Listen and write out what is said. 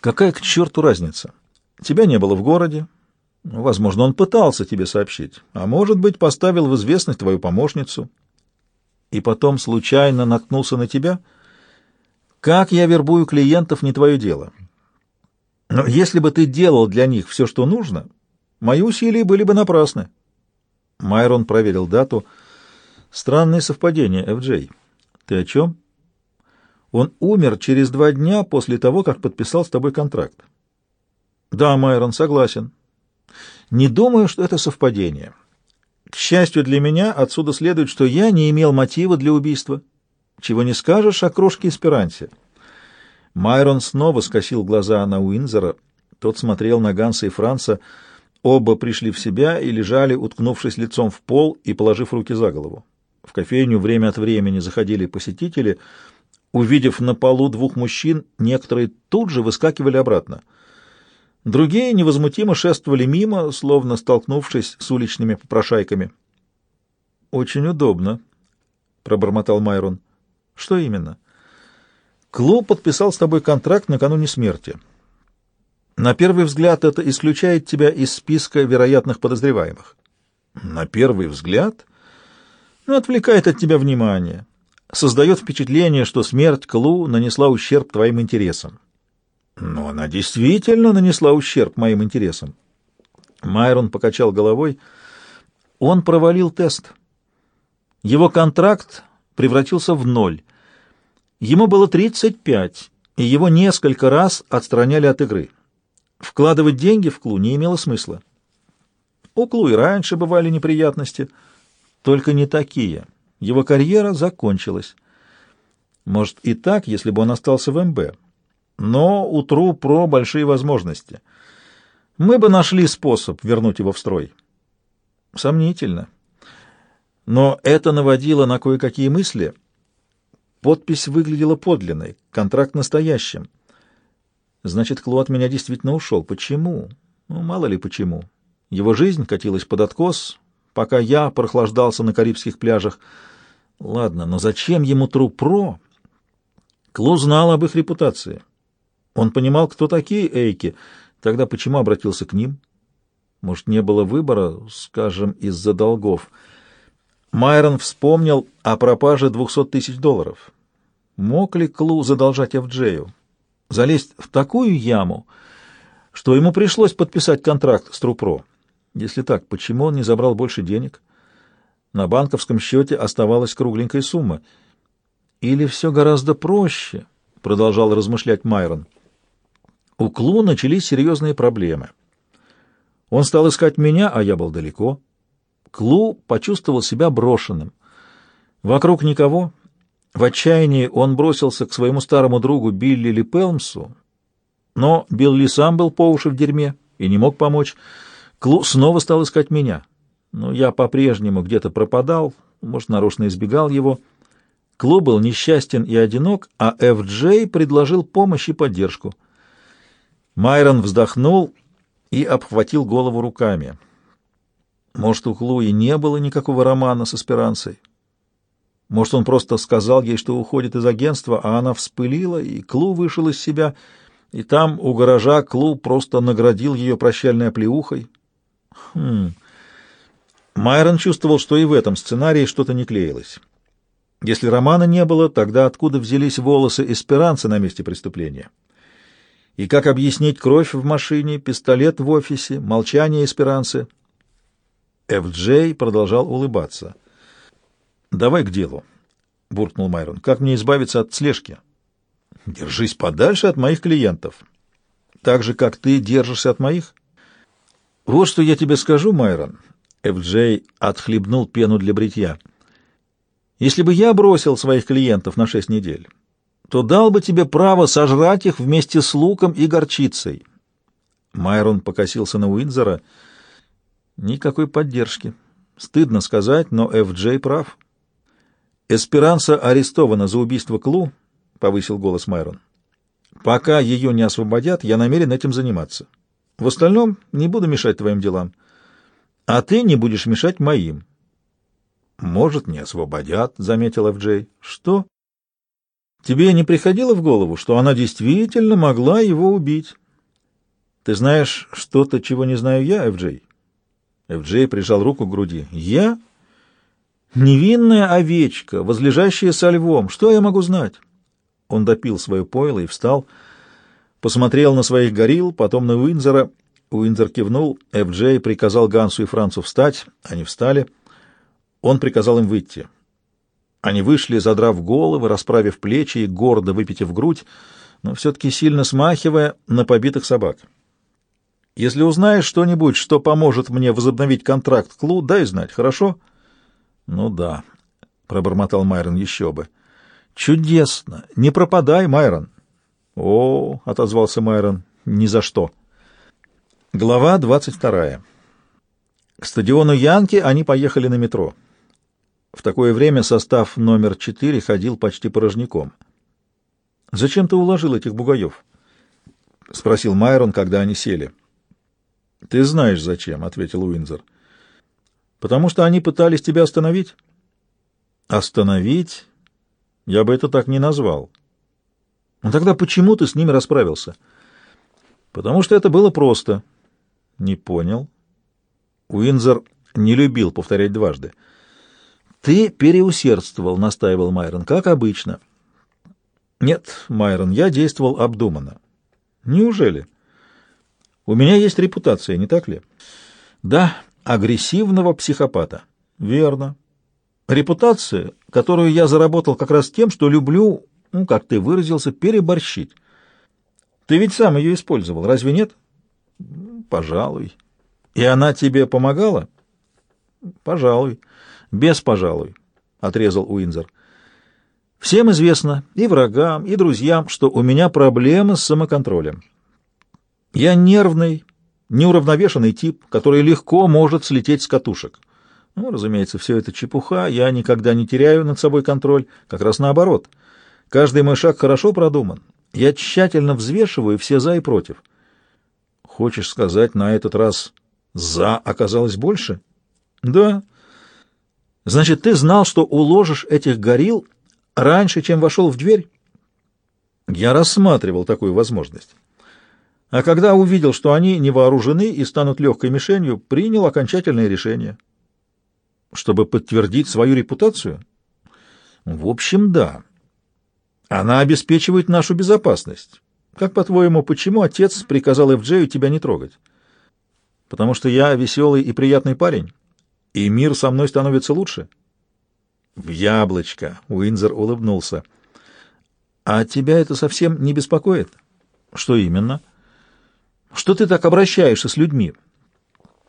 Какая к черту разница? Тебя не было в городе. Возможно, он пытался тебе сообщить, а может быть, поставил в известность твою помощницу. И потом случайно наткнулся на тебя. Как я вербую клиентов, не твое дело. Но если бы ты делал для них все, что нужно, мои усилия были бы напрасны. Майрон проверил дату. Странное совпадение, Эф-Джей. Ты о чем? Он умер через два дня после того, как подписал с тобой контракт. Да, Майрон, согласен. Не думаю, что это совпадение. К счастью для меня, отсюда следует, что я не имел мотива для убийства. Чего не скажешь о крошке Эсперансе. Майрон снова скосил глаза на Уинзера. Тот смотрел на Ганса и Франца. Оба пришли в себя и лежали, уткнувшись лицом в пол и положив руки за голову. В кофейню время от времени заходили посетители — Увидев на полу двух мужчин, некоторые тут же выскакивали обратно. Другие невозмутимо шествовали мимо, словно столкнувшись с уличными попрошайками. «Очень удобно», — пробормотал Майрон. «Что именно?» «Клуб подписал с тобой контракт накануне смерти. На первый взгляд это исключает тебя из списка вероятных подозреваемых». «На первый взгляд?» «Ну, отвлекает от тебя внимание создает впечатление, что смерть Клу нанесла ущерб твоим интересам. Но она действительно нанесла ущерб моим интересам. Майрон покачал головой. Он провалил тест. Его контракт превратился в ноль. Ему было 35, и его несколько раз отстраняли от игры. Вкладывать деньги в Клу не имело смысла. У Клу и раньше бывали неприятности, только не такие — его карьера закончилась. Может, и так, если бы он остался в МБ. Но у Тру-Про большие возможности. Мы бы нашли способ вернуть его в строй. Сомнительно. Но это наводило на кое-какие мысли. Подпись выглядела подлинной, контракт настоящим. Значит, Кло от меня действительно ушел. Почему? Ну, мало ли почему. Его жизнь катилась под откос, пока я прохлаждался на карибских пляжах — Ладно, но зачем ему Тру-Про? Клу знал об их репутации. Он понимал, кто такие Эйки. Тогда почему обратился к ним? Может, не было выбора, скажем, из-за долгов. Майрон вспомнил о пропаже двухсот тысяч долларов. Мог ли Клу задолжать Эфджею? Залезть в такую яму, что ему пришлось подписать контракт с Трупро? Если так, почему он не забрал больше денег? На банковском счете оставалась кругленькая сумма. «Или все гораздо проще», — продолжал размышлять Майрон. У Клу начались серьезные проблемы. Он стал искать меня, а я был далеко. Клу почувствовал себя брошенным. Вокруг никого. В отчаянии он бросился к своему старому другу Билли Липелмсу, но Билли сам был по уши в дерьме и не мог помочь. Клу снова стал искать меня но я по-прежнему где-то пропадал, может, нарочно избегал его. Клуб был несчастен и одинок, а Ф.Джей предложил помощь и поддержку. Майрон вздохнул и обхватил голову руками. Может, у Клуи не было никакого романа с Эсперанцей? Может, он просто сказал ей, что уходит из агентства, а она вспылила, и Клу вышел из себя, и там, у гаража, Клу просто наградил ее прощальной оплеухой? Хм... Майрон чувствовал, что и в этом сценарии что-то не клеилось. Если романа не было, тогда откуда взялись волосы Эсперанца на месте преступления? И как объяснить кровь в машине, пистолет в офисе, молчание Эсперанцы? Ф.Джей продолжал улыбаться. «Давай к делу», — буркнул Майрон. «Как мне избавиться от слежки?» «Держись подальше от моих клиентов. Так же, как ты держишься от моих?» «Вот что я тебе скажу, Майрон. Эф-Джей отхлебнул пену для бритья. «Если бы я бросил своих клиентов на шесть недель, то дал бы тебе право сожрать их вместе с луком и горчицей». Майрон покосился на Уинзера. «Никакой поддержки. Стыдно сказать, но Эф-Джей прав». «Эсперанса арестована за убийство Клу», — повысил голос Майрон. «Пока ее не освободят, я намерен этим заниматься. В остальном не буду мешать твоим делам» а ты не будешь мешать моим. — Может, не освободят, — заметил Эф-Джей. — Что? Тебе не приходило в голову, что она действительно могла его убить? Ты знаешь что-то, чего не знаю я, Эф-Джей? Эф-Джей прижал руку к груди. Я? Невинная овечка, возлежащая со львом. Что я могу знать? Он допил свое пойло и встал, посмотрел на своих горилл, потом на Уинзера. Уинзер кивнул. Эф-Джей приказал Гансу и Францу встать. Они встали. Он приказал им выйти. Они вышли, задрав головы, расправив плечи и гордо выпитив грудь, но все-таки сильно смахивая на побитых собак. «Если узнаешь что-нибудь, что поможет мне возобновить контракт Клу, дай знать, хорошо?» «Ну да», — пробормотал Майрон еще бы. «Чудесно! Не пропадай, Майрон!» «О, — отозвался Майрон, — ни за что!» Глава двадцать вторая. К стадиону Янки они поехали на метро. В такое время состав номер четыре ходил почти порожняком. «Зачем ты уложил этих бугаев?» — спросил Майрон, когда они сели. «Ты знаешь, зачем», — ответил Уинзер. «Потому что они пытались тебя остановить». «Остановить? Я бы это так не назвал». «Ну тогда почему ты с ними расправился?» «Потому что это было просто». «Не понял». Уинзер не любил повторять дважды. «Ты переусердствовал», — настаивал Майрон, — «как обычно». «Нет, Майрон, я действовал обдуманно». «Неужели?» «У меня есть репутация, не так ли?» «Да, агрессивного психопата». «Верно. Репутация, которую я заработал как раз тем, что люблю, ну, как ты выразился, переборщить. Ты ведь сам ее использовал, разве нет?» «Пожалуй». «И она тебе помогала?» «Пожалуй». Без пожалуй, — отрезал Уинзер. Всем известно, и врагам, и друзьям, что у меня проблемы с самоконтролем. Я нервный, неуравновешенный тип, который легко может слететь с катушек. Ну, разумеется, все это чепуха, я никогда не теряю над собой контроль, как раз наоборот. Каждый мой шаг хорошо продуман. Я тщательно взвешиваю все «за» и «против». Хочешь сказать, на этот раз «за» оказалось больше? Да, Значит, ты знал, что уложишь этих горил раньше, чем вошел в дверь? Я рассматривал такую возможность. А когда увидел, что они не вооружены и станут легкой мишенью, принял окончательное решение. Чтобы подтвердить свою репутацию? В общем, да. Она обеспечивает нашу безопасность. Как, по-твоему, почему отец приказал Эвджею тебя не трогать? Потому что я веселый и приятный парень? и мир со мной становится лучше? В яблочко, Уинзер улыбнулся. А тебя это совсем не беспокоит? Что именно? Что ты так обращаешься с людьми?